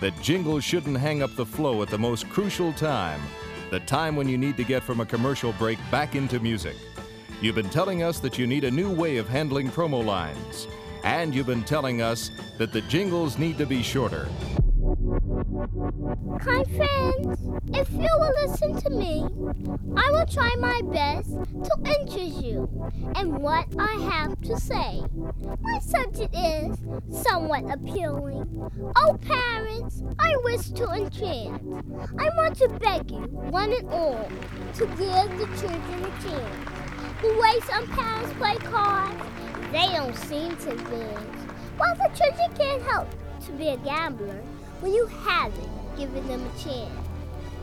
that jingles shouldn't hang up the flow at the most crucial time, the time when you need to get from a commercial break back into music. You've been telling us that you need a new way of handling promo lines, and you've been telling us that the jingles need to be shorter. Hi, friends. If you will listen to me, I will try my best to interest you in what I have to say. My subject is somewhat appealing. Oh, parents, I wish to enchant. I want to beg you, one and all, to give the children a chance. The way some parents play cards, they don't seem to advance. While the children can't help to be a gambler when you haven't given them a chance.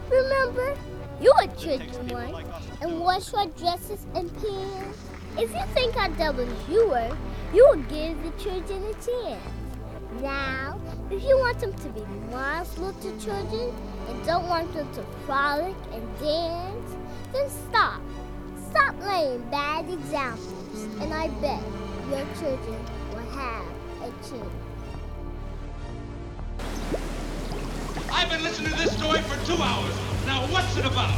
Remember, you were children once and wash short dresses and pants. If you think how dumb as you were, you will give the children a chance. Now, if you want them to be nice little children and don't want them to frolic and dance, then stop. Stop laying bad examples, and I bet your children will have a chance. I've been listening to this story for two hours. Now, what's it about?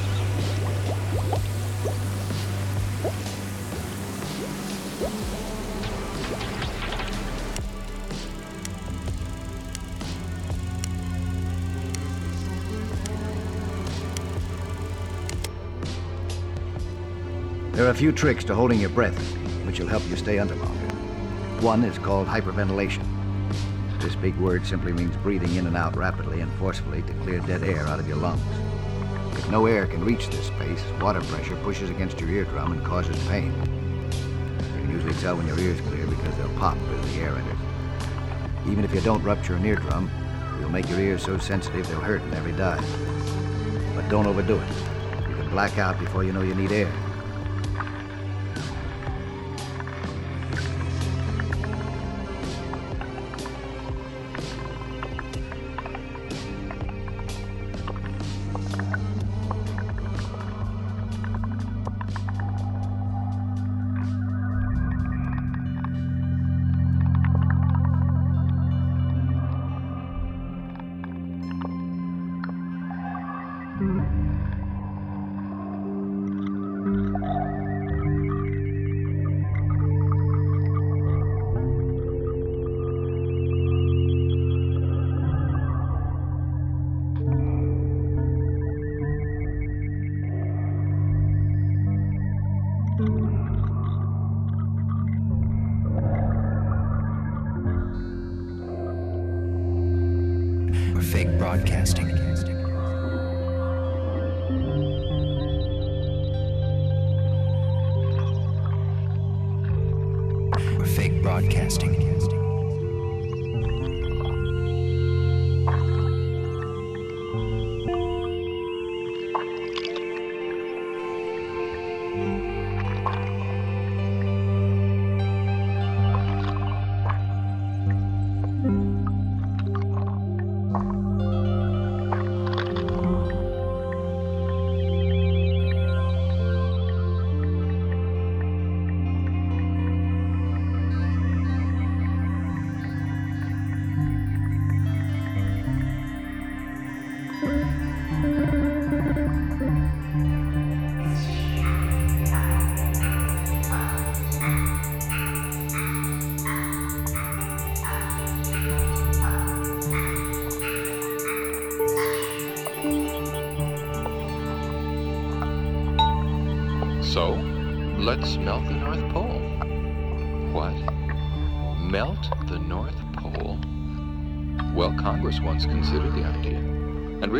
There are a few tricks to holding your breath, which will help you stay under longer. One is called hyperventilation. This big word simply means breathing in and out rapidly and forcefully to clear dead air out of your lungs. If no air can reach this space, water pressure pushes against your eardrum and causes pain. You can usually tell when your ear's clear because they'll pop as the air enters. Even if you don't rupture an eardrum, you'll make your ears so sensitive they'll hurt in every dive. But don't overdo it. You can black out before you know you need air.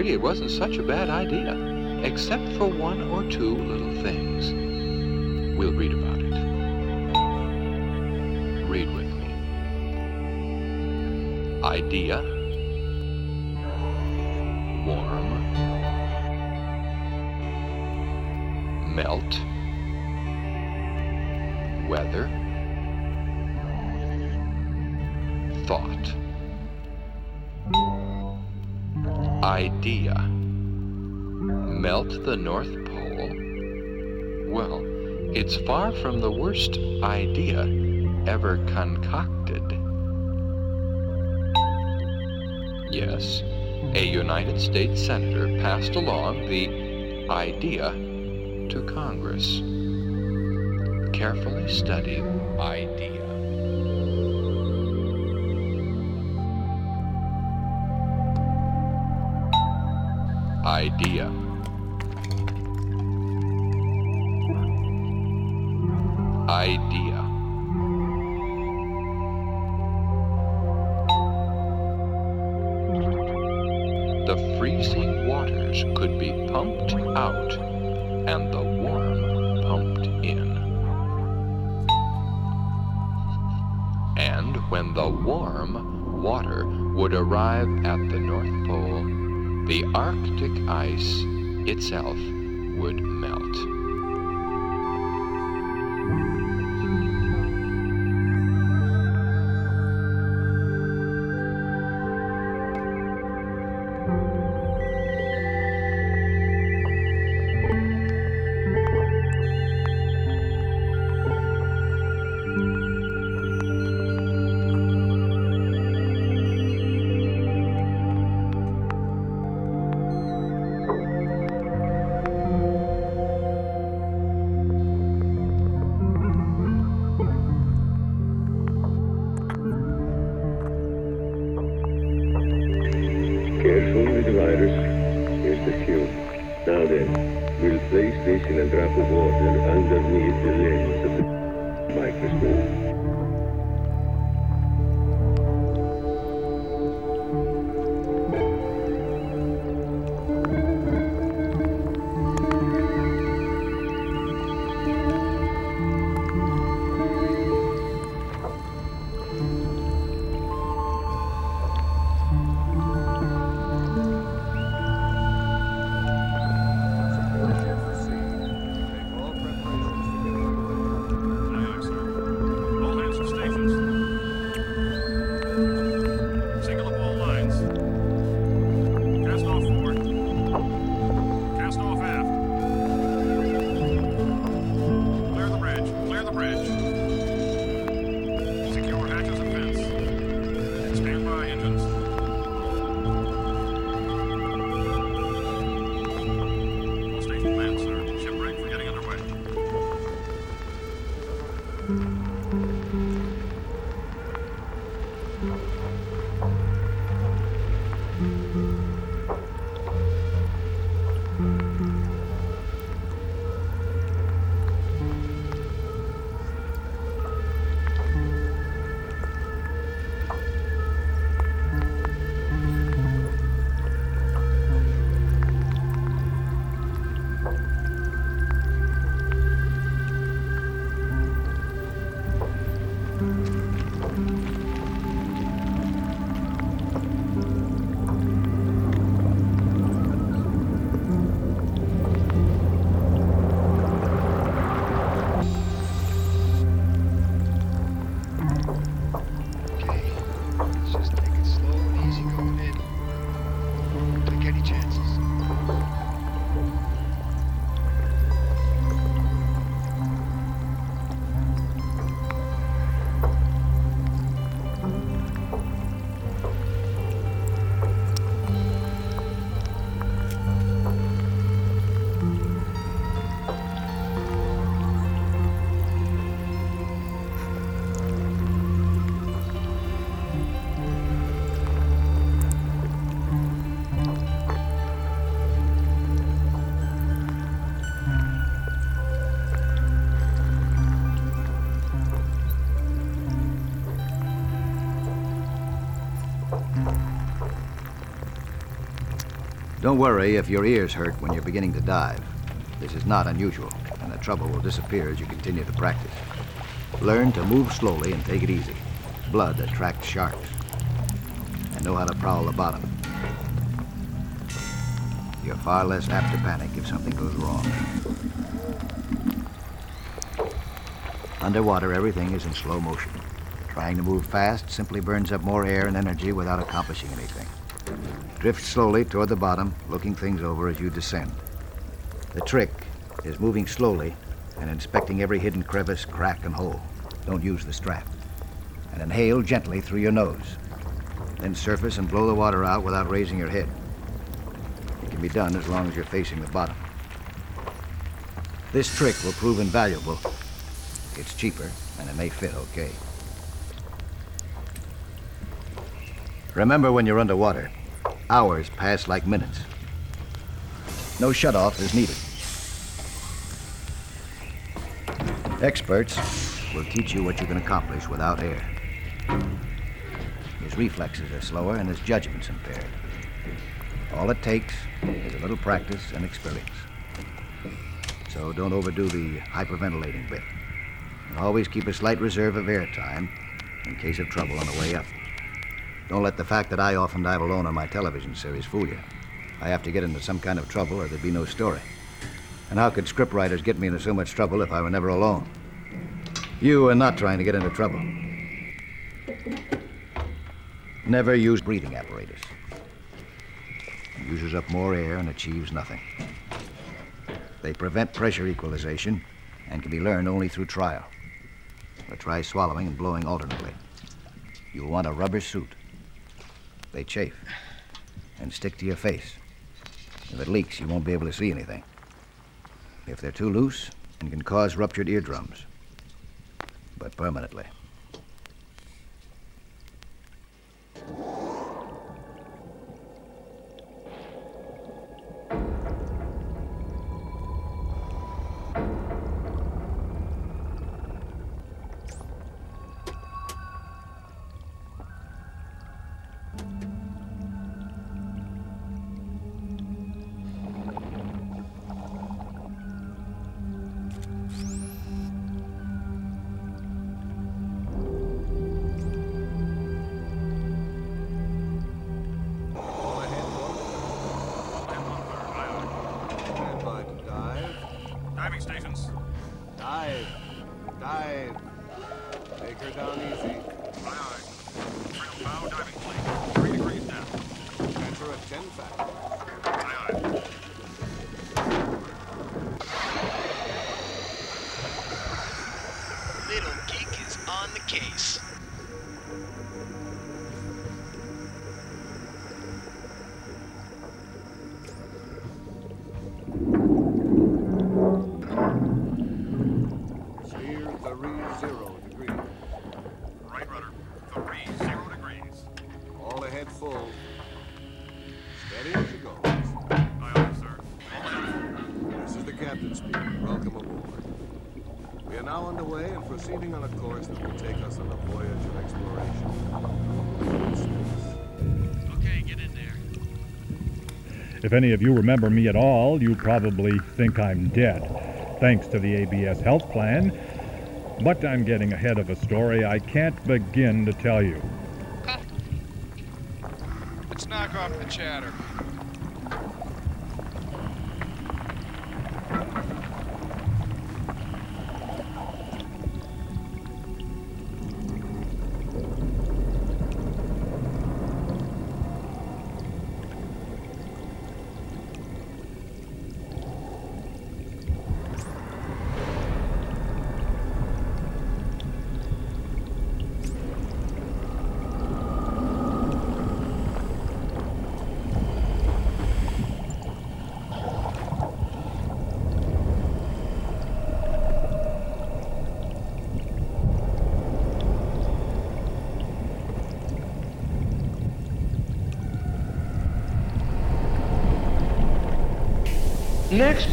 Really, it wasn't such a bad idea, except for one or two little things. We'll read about it. Read with me. Idea. The North Pole? Well, it's far from the worst idea ever concocted. Yes, a United States Senator passed along the idea to Congress. Carefully study idea. Idea. The freezing waters could be pumped out and the warm pumped in. And when the warm water would arrive at the North Pole, the Arctic ice itself would melt. Don't worry if your ears hurt when you're beginning to dive. This is not unusual, and the trouble will disappear as you continue to practice. Learn to move slowly and take it easy. Blood attracts sharks. And know how to prowl the bottom. You're far less apt to panic if something goes wrong. Underwater, everything is in slow motion. Trying to move fast simply burns up more air and energy without accomplishing anything. Drift slowly toward the bottom, looking things over as you descend. The trick is moving slowly and inspecting every hidden crevice, crack, and hole. Don't use the strap. And inhale gently through your nose. Then surface and blow the water out without raising your head. It can be done as long as you're facing the bottom. This trick will prove invaluable. It's cheaper, and it may fit okay. Remember when you're underwater, hours pass like minutes. No shutoff is needed. Experts will teach you what you can accomplish without air. His reflexes are slower and his judgment's impaired. All it takes is a little practice and experience. So don't overdo the hyperventilating bit. And always keep a slight reserve of air time in case of trouble on the way up. Don't let the fact that I often dive alone on my television series fool you. I have to get into some kind of trouble or there'd be no story. And how could scriptwriters get me into so much trouble if I were never alone? You are not trying to get into trouble. Never use breathing apparatus. It uses up more air and achieves nothing. They prevent pressure equalization and can be learned only through trial. Try swallowing and blowing alternately. You'll want a rubber suit. They chafe and stick to your face. If it leaks, you won't be able to see anything. If they're too loose, and can cause ruptured eardrums. But permanently. Full. Steady as you go. Aye, aye, sir. This is the captain speaking. Welcome aboard. We are now underway and proceeding on a course that will take us on a voyage of exploration. Okay, get in there. If any of you remember me at all, you probably think I'm dead, thanks to the ABS health plan. But I'm getting ahead of a story I can't begin to tell you. Off the chatter.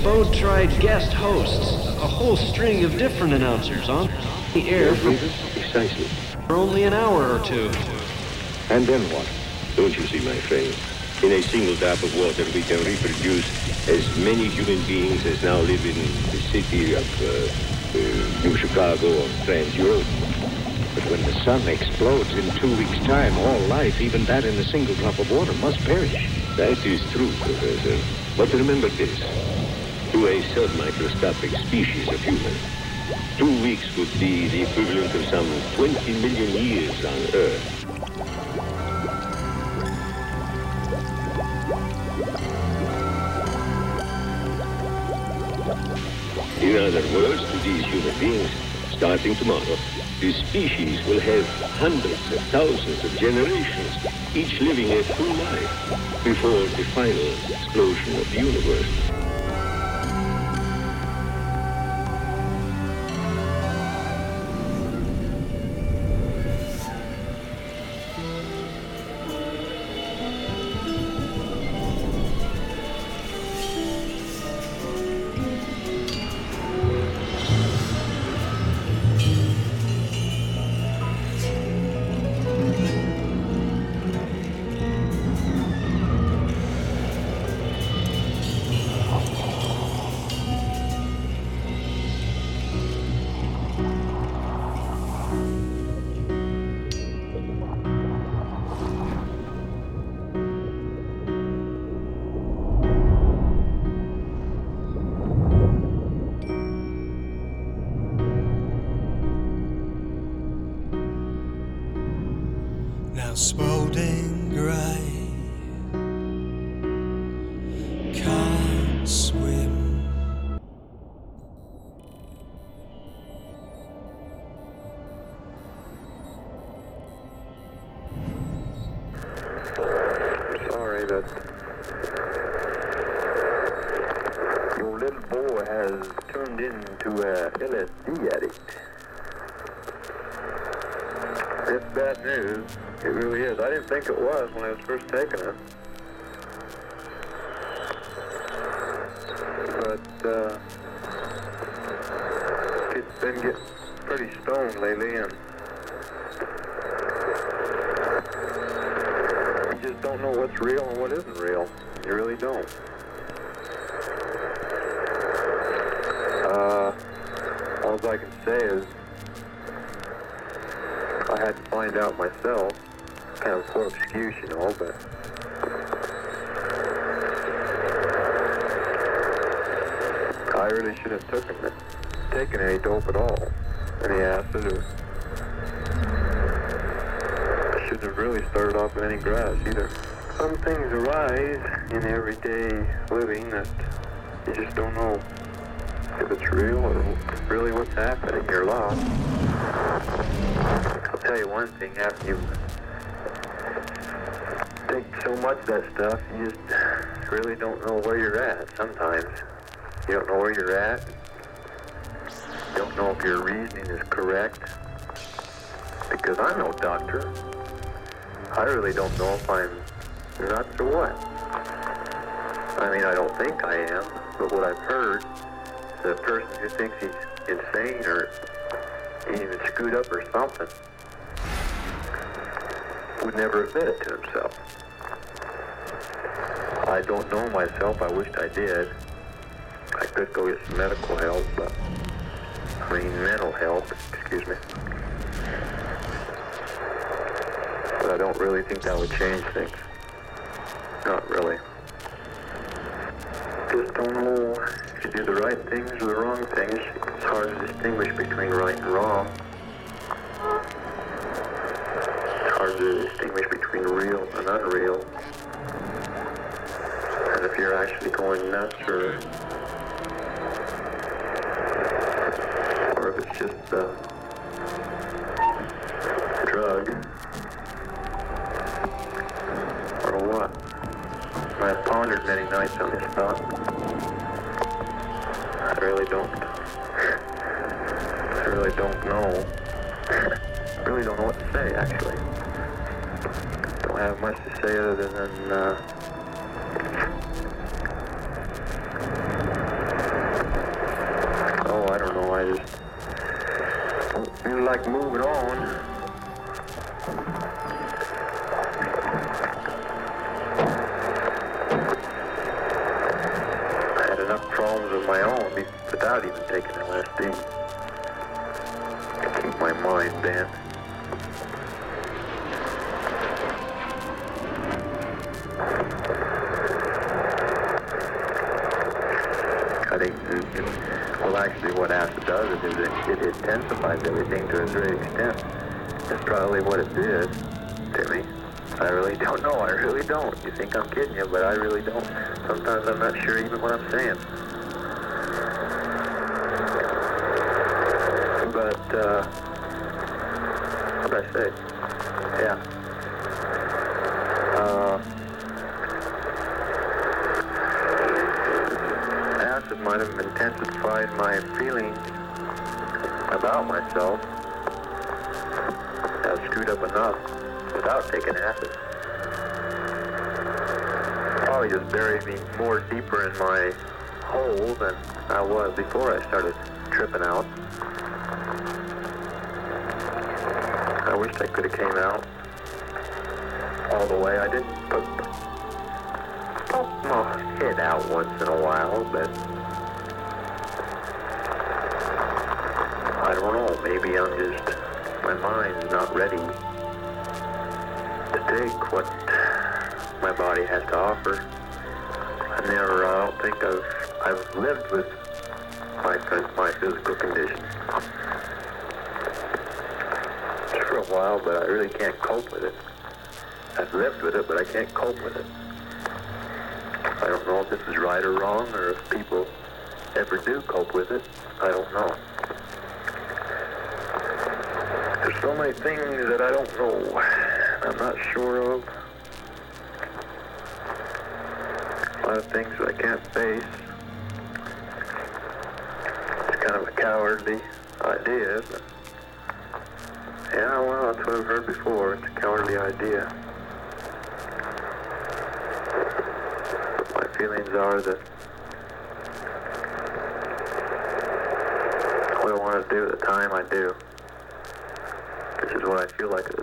Next, Bo tried guest hosts, a whole string of different announcers on the air for, Precisely. for only an hour or two. And then what? Don't you see, my friend? In a single drop of water, we can reproduce as many human beings as now live in the city of uh, uh, New Chicago or Trans-Europe. But when the sun explodes in two weeks' time, all life, even that in a single drop of water, must perish. That is true, Professor. But remember this. To a submicroscopic species of human, two weeks would be the equivalent of some 20 million years on Earth. In other words, to these human beings, Starting tomorrow, the species will have hundreds of thousands of generations, each living a full life, before the final explosion of the universe. Little boy has turned into a LSD addict. It's bad news. It really is. I didn't think it was when I was first taking it. But, uh, it's been getting pretty stoned lately and you just don't know what's real and what isn't real. You really don't. Uh, all I can say is I had to find out myself. Kind of poor excuse, you know, but I really shouldn't have taken it, taken any dope at all, any acid or I shouldn't have really started off with any grass either. Some things arise in everyday living that you just don't know if it's real or really what's happening in your life. I'll tell you one thing, after you take so much of that stuff, you just really don't know where you're at sometimes. You don't know where you're at. You don't know if your reasoning is correct. Because I'm no doctor. I really don't know if I'm nuts or what. I mean, I don't think I am, but what I've heard, the person who thinks he's insane or even screwed up or something would never admit it to himself. I don't know myself. I wished I did. I could go get some medical help, but I mean mental help, excuse me. But I don't really think that would change things. Not really. Just don't know do the right things or the wrong things. It's hard to distinguish between right and wrong. It's hard to distinguish between real and unreal. And if you're actually going nuts or or if it's just a drug or what. I've pondered many nights on this thought. I really don't. I really don't know. I really don't know what to say, actually. Don't have much to say other than, uh, oh, I don't know. I just feel like moving kidding you, but I really don't. Sometimes I'm not sure even what I'm saying. But uh, what did I say? Yeah. Uh, acid might have intensified my feelings about myself. I was screwed up enough without taking acid. Just buried me more deeper in my hole than I was before I started tripping out. I wish I could have came out all the way. I did put pop my head out once in a while, but I don't know. Maybe I'm just my mind's not ready to take what my body has to offer. I don't think I've I've lived with my my physical condition for a while, but I really can't cope with it. I've lived with it, but I can't cope with it. I don't know if this is right or wrong, or if people ever do cope with it. I don't know. There's so many things that I don't know. I'm not sure of. A lot of things that I can't face. It's kind of a cowardly idea, but yeah, well, that's what I've heard before. It's a cowardly idea. But my feelings are that what I want to do at the time, I do. This is what I feel like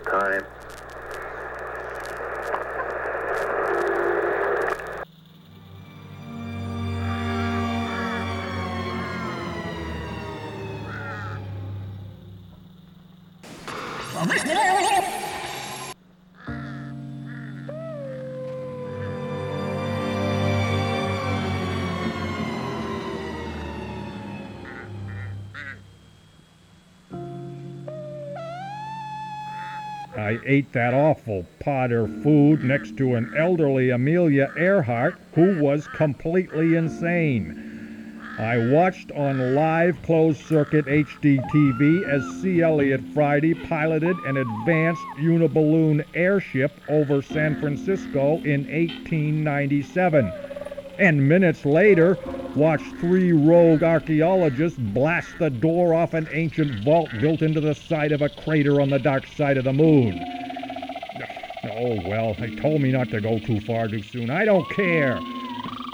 I ate that awful Potter food next to an elderly Amelia Earhart who was completely insane. I watched on live closed circuit HD TV as C. Elliott Friday piloted an advanced uniballoon airship over San Francisco in 1897. And minutes later, watched three rogue archaeologists blast the door off an ancient vault built into the side of a crater on the dark side of the moon. Oh, well, they told me not to go too far too soon. I don't care.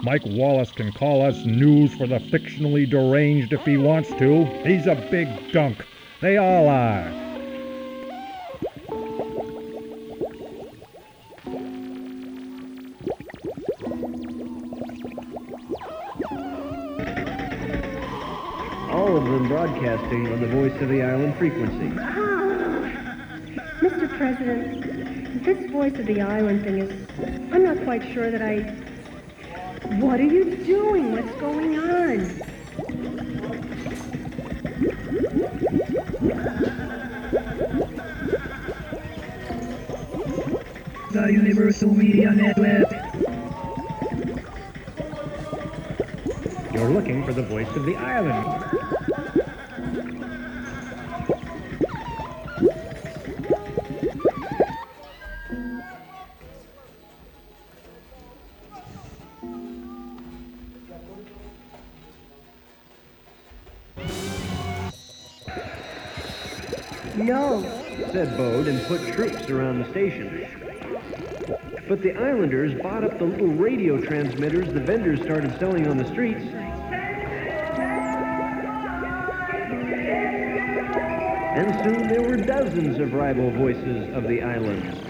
Mike Wallace can call us news for the fictionally deranged if he wants to. He's a big dunk. They all are. Broadcasting on the Voice of the Island frequency. Ah. Mr. President, this voice of the island thing is. I'm not quite sure that I. What are you doing? What's going on? The Universal Media Network. You're looking for the Voice of the Island. Troops around the station. But the islanders bought up the little radio transmitters the vendors started selling on the streets. And soon there were dozens of rival voices of the islands.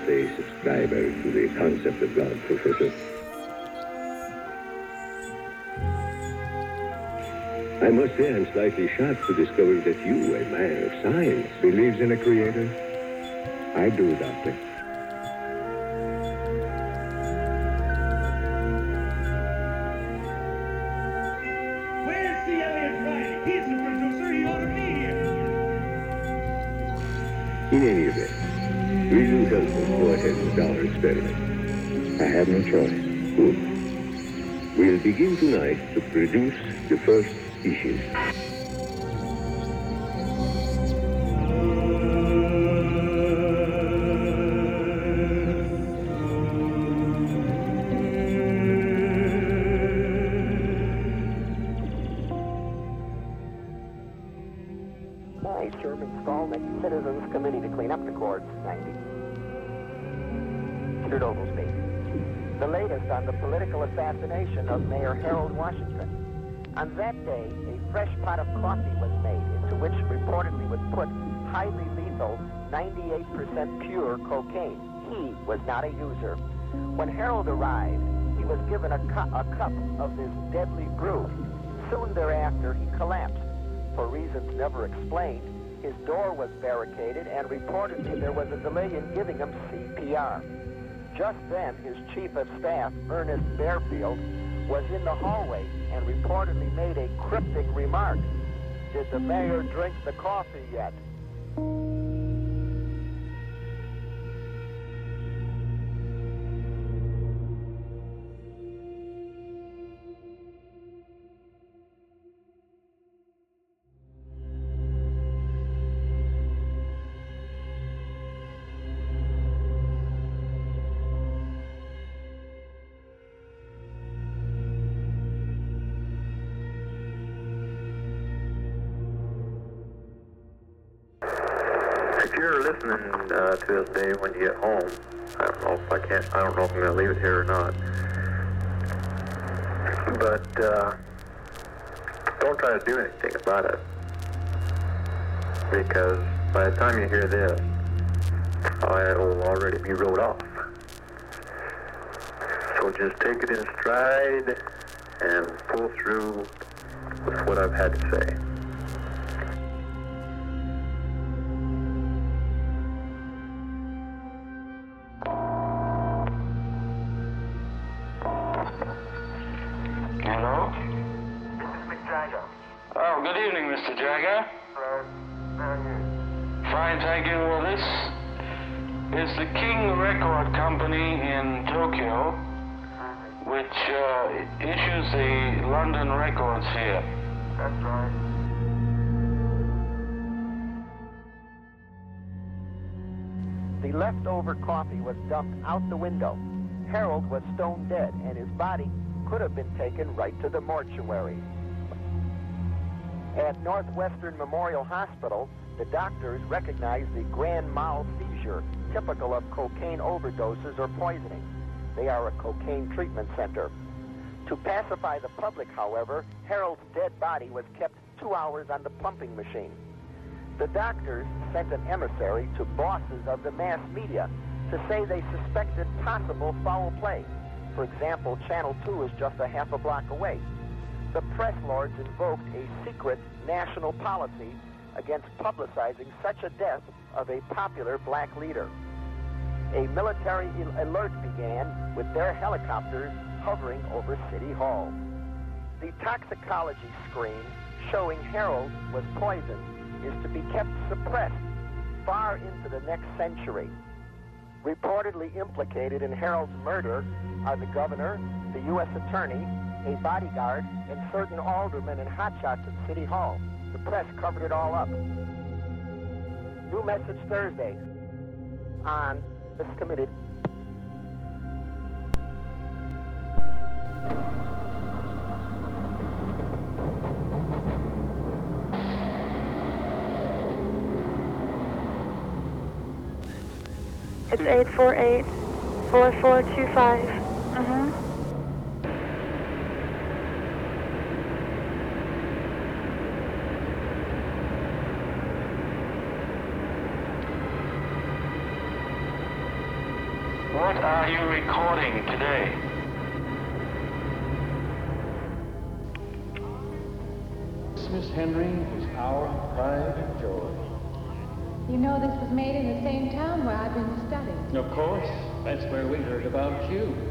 Am a subscriber to the concept of God, Professor. I must say I'm slightly shocked to discover that you, a man of science, believes in a creator. I do, Doctor. Choice. Good. Hmm? We'll begin tonight to produce the first species. Citizens Committee to Clean Up the Courts, 90. Richard Oglesby. Latest on the political assassination of Mayor Harold Washington. On that day, a fresh pot of coffee was made into which reportedly was put highly lethal 98% pure cocaine. He was not a user. When Harold arrived, he was given a, cu- a cup of this deadly brew. Soon thereafter, he collapsed. For reasons never explained, his door was barricaded and reportedly there was a delay in giving him CPR. Just then, his chief of staff, Ernest Barefield, was in the hallway and reportedly made a cryptic remark. Did the mayor drink the coffee yet? To this, day when you get home, I don't know if I can't. I don't know if I'm to leave it here or not. But uh, don't try to do anything about it, because by the time you hear this, I'll already be wrote off. So just take it in stride and pull through with what I've had to say. Leftover coffee was dumped out the window. Harold was stone dead, and his body could have been taken right to the mortuary. At Northwestern Memorial Hospital, the doctors recognized the grand mal seizure typical of cocaine overdoses or poisoning. They are a cocaine treatment center. To pacify the public, however, Harold's dead body was kept two hours on the pumping machine. The doctors sent an emissary to bosses of the mass media to say they suspected possible foul play. For example, Channel 2 is just a half a block away. The press lords invoked a secret national policy against publicizing such a death of a popular black leader. A military alert began with their helicopters hovering over City Hall. The toxicology screen showing Harold was poisoned is to be kept suppressed far into the next century. Reportedly implicated in Harold's murder are the governor, the U.S. attorney, a bodyguard, and certain aldermen and hotshots at City Hall. The press covered it all up. New message Thursday on this committee. It's 848 4425. Mm-hmm. What are you recording today? Miss Henry is our pride and joy. You know this was made studying. Of course, that's where we heard about you.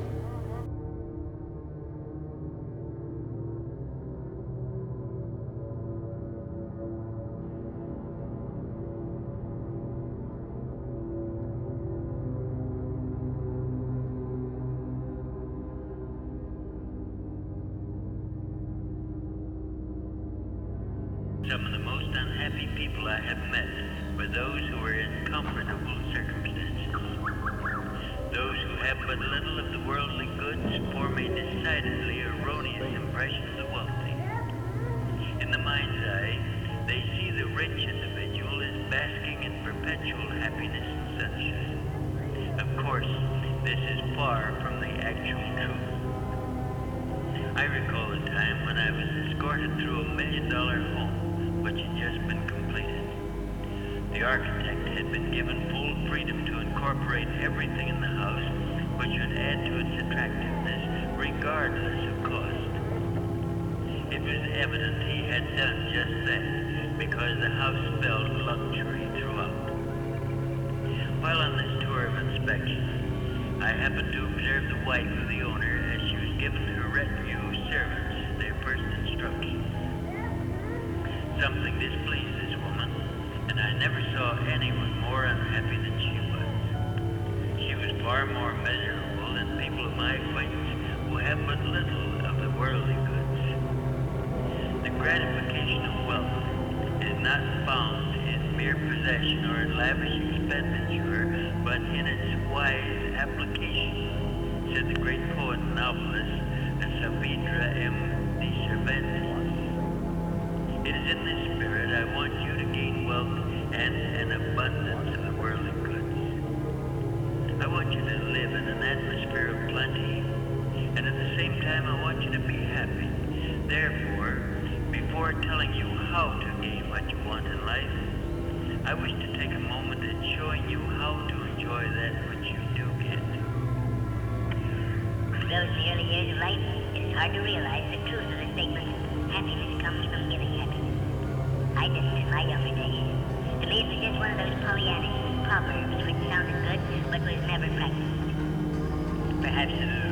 Incorporate everything in the house which would add to its attractiveness regardless of cost. It was evident he had done just that because the house spelled luxury throughout. While on this tour of inspection, I happened to observe the wife of the owner as she was given her retinue of servants their first instructions. Something displeased this woman, and I never saw anyone more unhappy than far more miserable than people of my acquaintance who have but little of the worldly goods. The gratification of wealth is not found in mere possession or in lavish expenditure, but in its wise application, said the great poet and novelist time I want you to be happy. Therefore, before telling you how to gain what you want in life, I wish to take a moment in showing you how to enjoy that which you do get. Those early years of life, it is hard to realize the truth of the statement, happiness comes from giving happiness. I didn't in my younger days. To me, it was just one of those Pollyannish proverbs which sounded good, but was never practiced. Perhaps it is.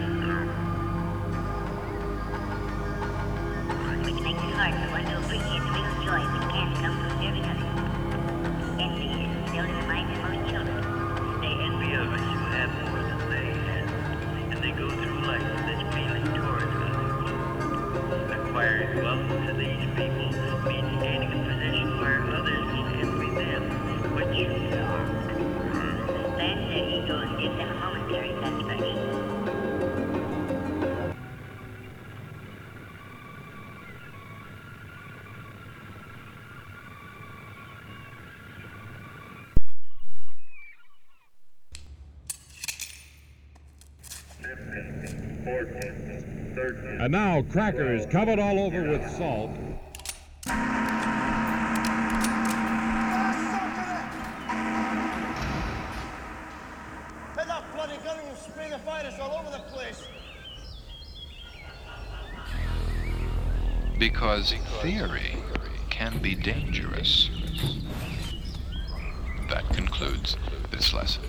Makes it hard for one to appreciate the real joy which can come from serving others. Envy is instilled in the minds of most children. They envy others who have more than they have, and they go through life with this feeling toward others. Acquiring wealth to these people means gaining a position where others envy them, which Lands their ego and gives them a momentary satisfaction. And now crackers covered all over with salt. Head up, bloody gun and spray the virus all over the place. Because theory can be dangerous. That concludes this lesson.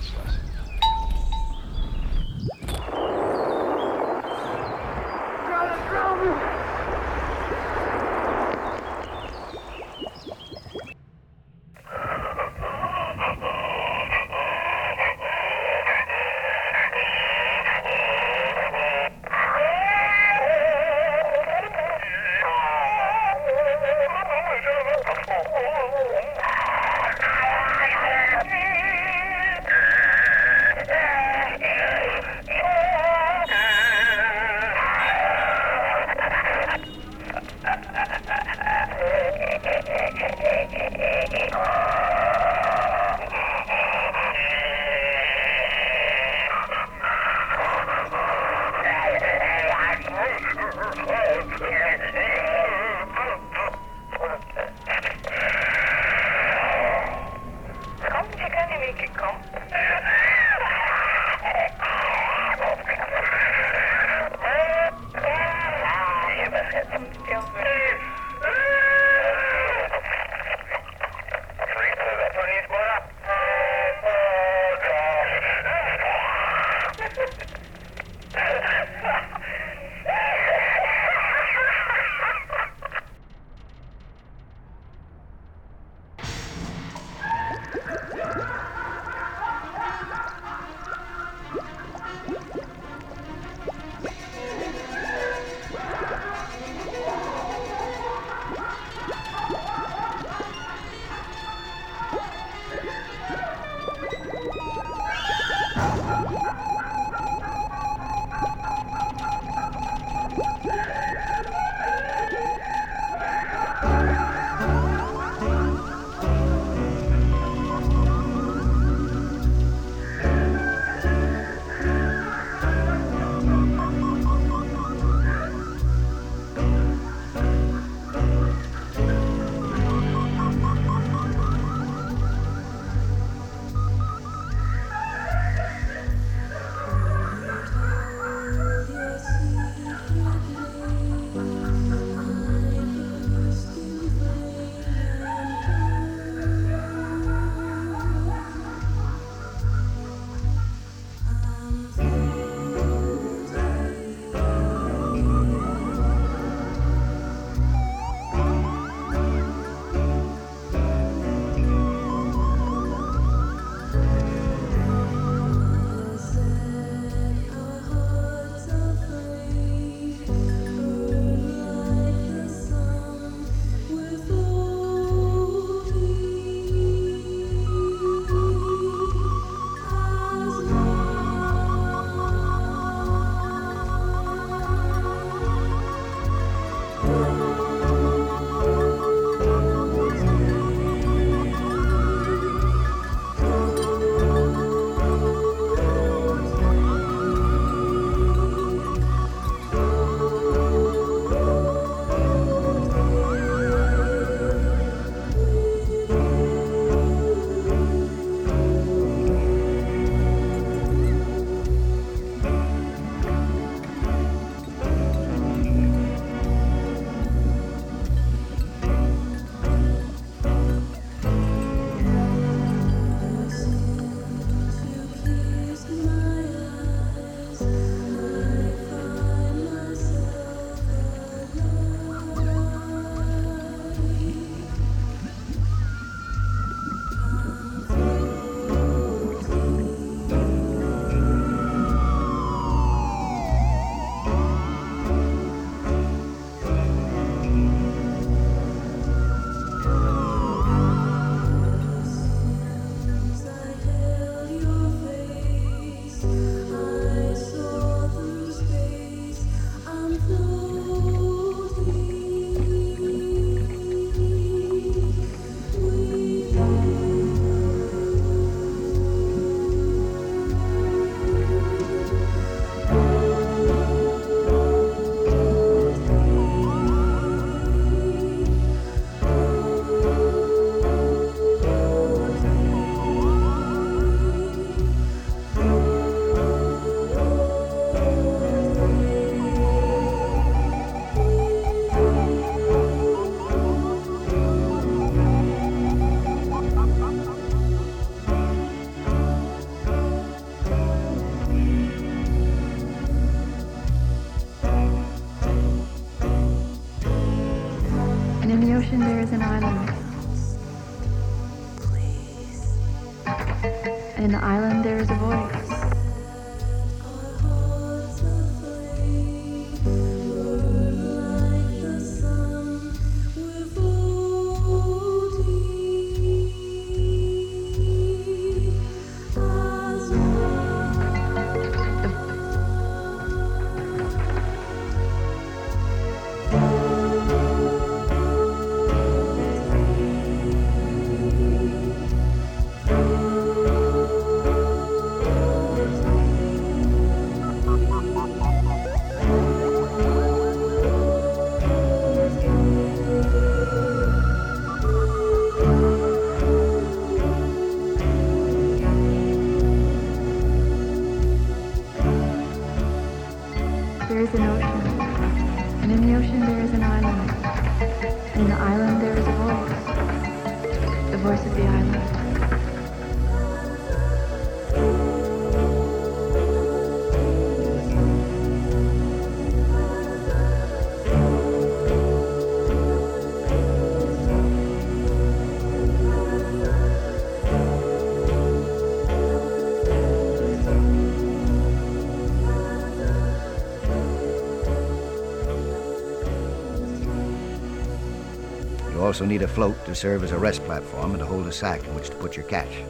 Also need a float to serve as a rest platform and to hold a sack in which to put your catch.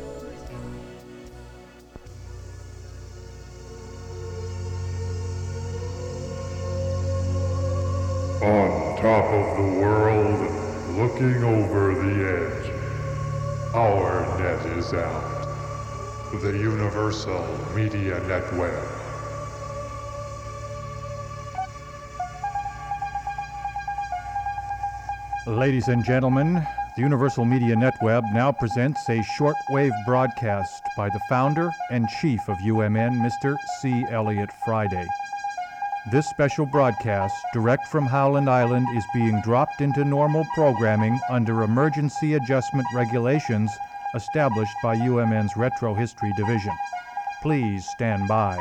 On top of the world, looking over the edge, our net is out. The Universal Media Network. Ladies and gentlemen, the Universal Media NetWeb now presents a shortwave broadcast by the founder and chief of UMN, Mr. C. Elliot Friday. This special broadcast, direct from Howland Island, is being dropped into normal programming under emergency adjustment regulations established by UMN's Retro History Division. Please stand by.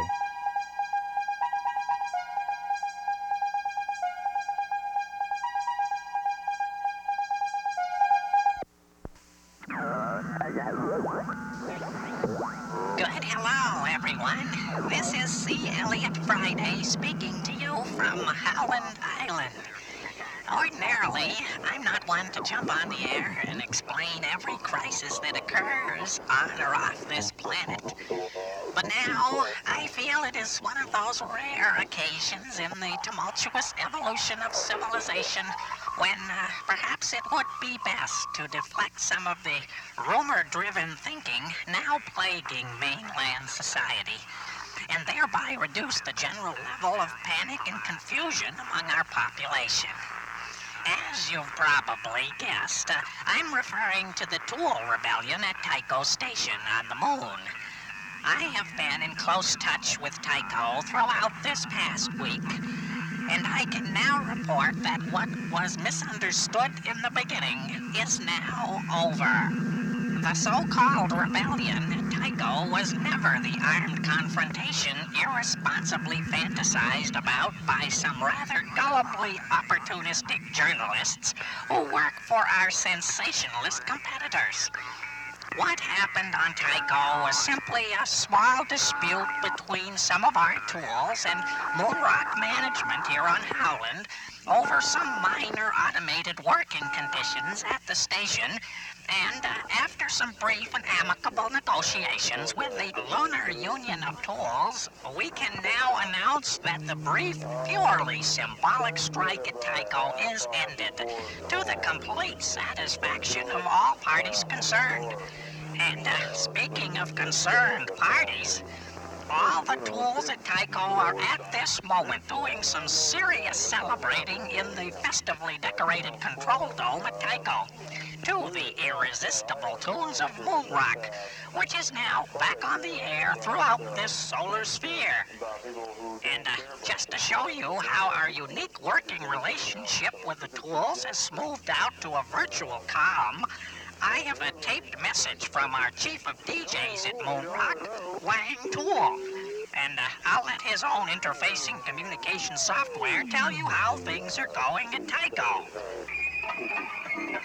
Perhaps it would be best to deflect some of the rumor-driven thinking now plaguing mainland society and thereby reduce the general level of panic and confusion among our population. As you've probably guessed, uh, I'm referring to the Tool Rebellion at Tycho Station on the moon. I have been in close touch with Tycho throughout this past week, and I can now report that what was misunderstood in the beginning is now over. The so-called rebellion Tycho was never the armed confrontation irresponsibly fantasized about by some rather gullibly opportunistic journalists who work for our sensationalist competitors. What happened on Tycho was simply a small dispute between some of our tools and Moonrock management here on Howland over some minor automated working conditions at the station. And uh, after some brief and amicable negotiations with the Lunar Union of Tools, we can now announce that the brief, purely symbolic strike at Tycho is ended, to the complete satisfaction of all parties concerned. And uh, speaking of concerned parties, all the tools at Tycho are at this moment doing some serious celebrating in the festively decorated control dome at Tycho to the irresistible tunes of Moon Rock, which is now back on the air throughout this solar sphere. And uh, just to show you how our unique working relationship with the tools has smoothed out to a virtual calm, I have a taped message from our chief of DJs at Moon Rock, Wang Tool. And uh, I'll let his own interfacing communication software tell you how things are going at Tycho. This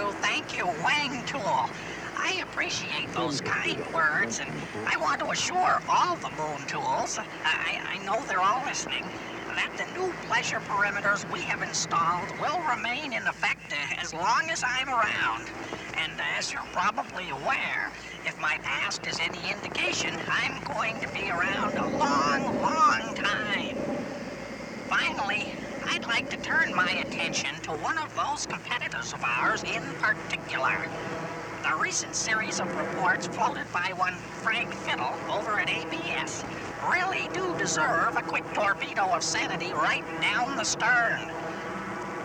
you, thank you, Wang Tool. I appreciate those kind words, and I want to assure all the Moon Tools, I, I know they're all listening, that the new pleasure perimeters we have installed will remain in effect uh, as long as I'm around. And as you're probably aware, if my past is any indication, I'm going to be around a long, long time. Finally, I'd like to turn my attention to one of those competitors of ours in particular. The recent series of reports floated by one Frank Fiddle over at ABS really do deserve a quick torpedo of sanity right down the stern.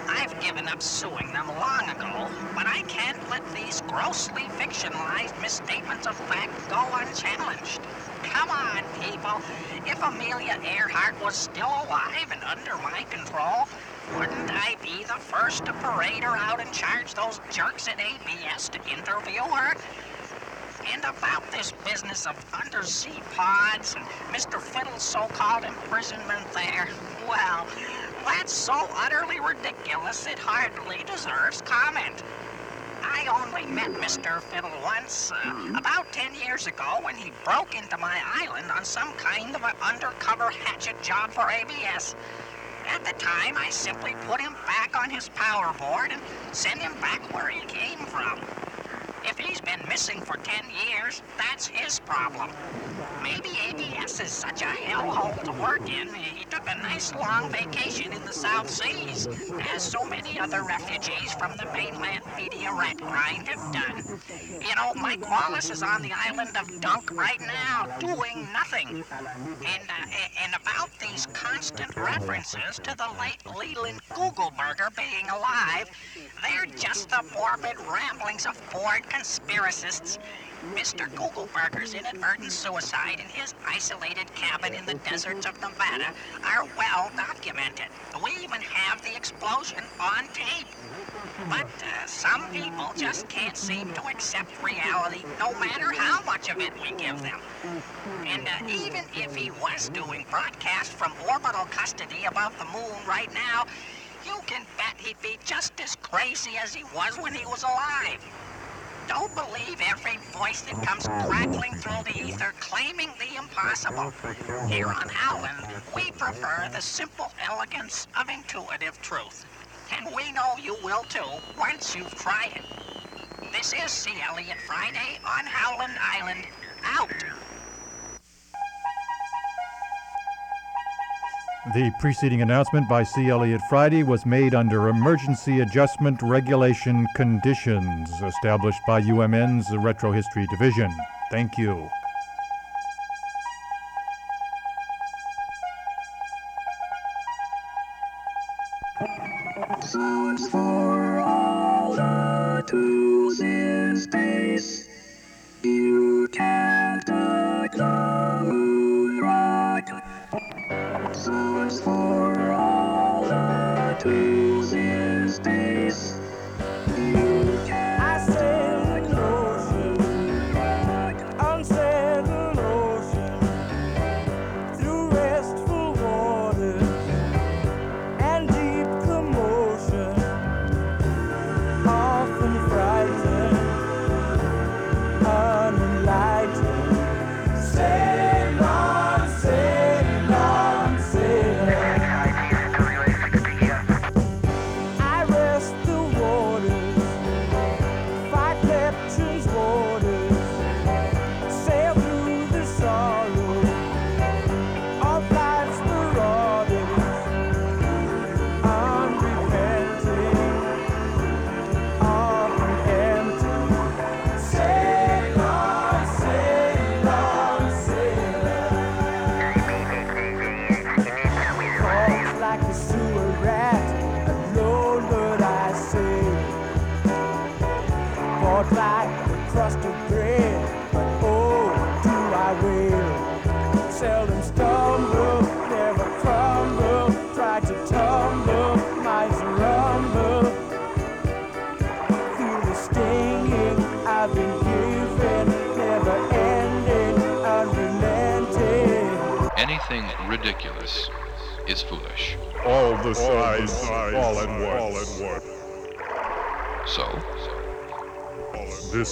I've given up suing them long ago, but I can't let these grossly fictionalized misstatements of fact go unchallenged. Come on, people. If Amelia Earhart was still alive and under my control, wouldn't I be the first to parade her out and charge those jerks at ABS to interview her? And about this business of undersea pods and Mr. Fiddle's so-called imprisonment there, well, that's so utterly ridiculous it hardly deserves comment. I only met Mr. Fiddle once, uh, about 10 years ago, when he broke into my island on some kind of an undercover hatchet job for ABS. At the time, I simply put him back on his power board and sent him back where he came from. If he's been missing for 10 years, that's his problem. Maybe ABS is such a hellhole to work in, he took a nice long vacation in the South Seas, as so many other refugees from the mainland media rat grind have done. You know, Mike Wallace is on the island of Dunk right now, doing nothing. And, uh, and about these constant references to the late Leland Googleberger being alive, they're just the morbid ramblings of bored conspiracists. Mr. Googleberger's inadvertent suicide in his isolated cabin in the deserts of Nevada are well documented. We even have the explosion on tape. But uh, some people just can't seem to accept reality, no matter how much of it we give them. And uh, even if he was doing broadcasts from orbital custody above the moon right now, you can bet he'd be just as crazy as he was when he was alive. Don't believe every voice that comes crackling through the ether claiming the impossible. Here on Howland, we prefer the simple elegance of intuitive truth. And we know you will too, once you've tried it. This is C. Elliot Friday on Howland Island. Out. The preceding announcement by C. Elliott Friday was made under emergency adjustment regulation conditions established by UMN's Retro History Division. Thank you. Sounds for all the tools in space. You can't Sounds for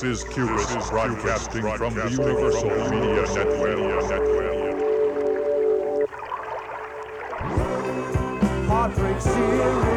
This is Cubist broadcasting from the Universal Media Network. Heartbreak searing,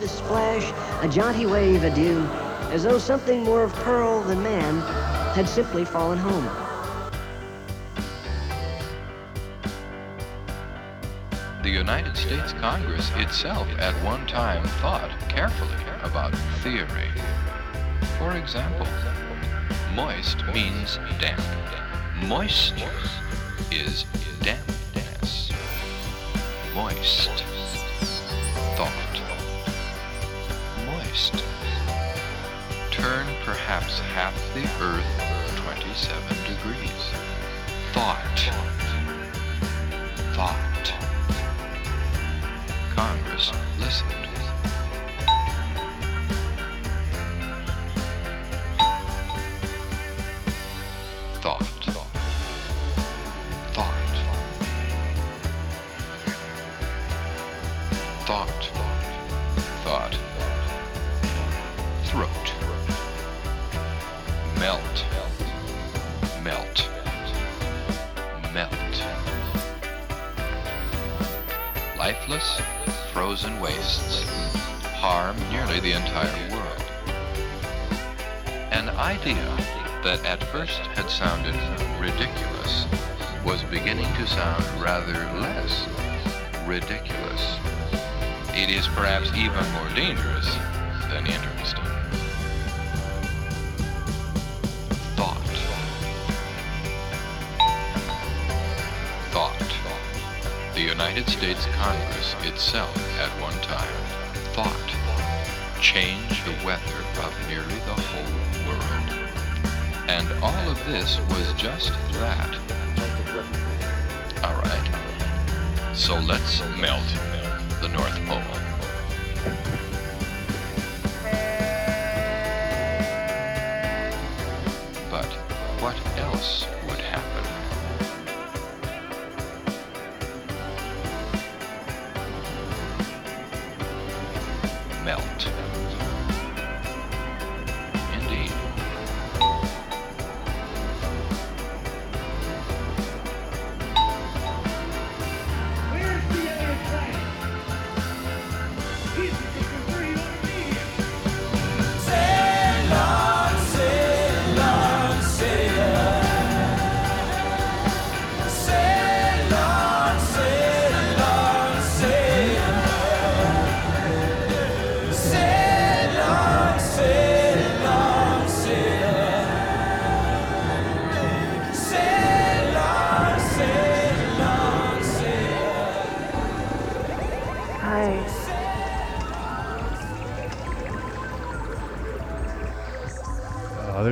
toss a splash, a jaunty wave adieu, as though something more of pearl than man had simply fallen home. The United States Congress itself at one time thought carefully about theory. For example, moist means damp. Moisture is dampness. Moist. Moist. Turn perhaps half the earth 27 degrees. Thought. Thought. Congress listened.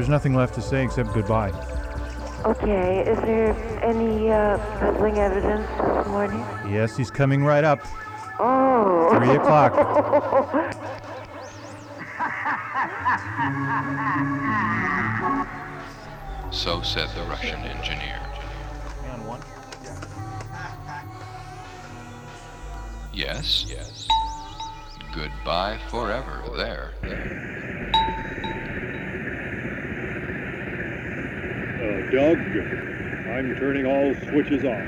There's nothing left to say except goodbye. Okay, is there any uh, puzzling evidence this morning? Yes, he's coming right up. Oh. Three o'clock. So said the Russian engineer. Yes? Yes. Goodbye forever there. I'm turning all switches off.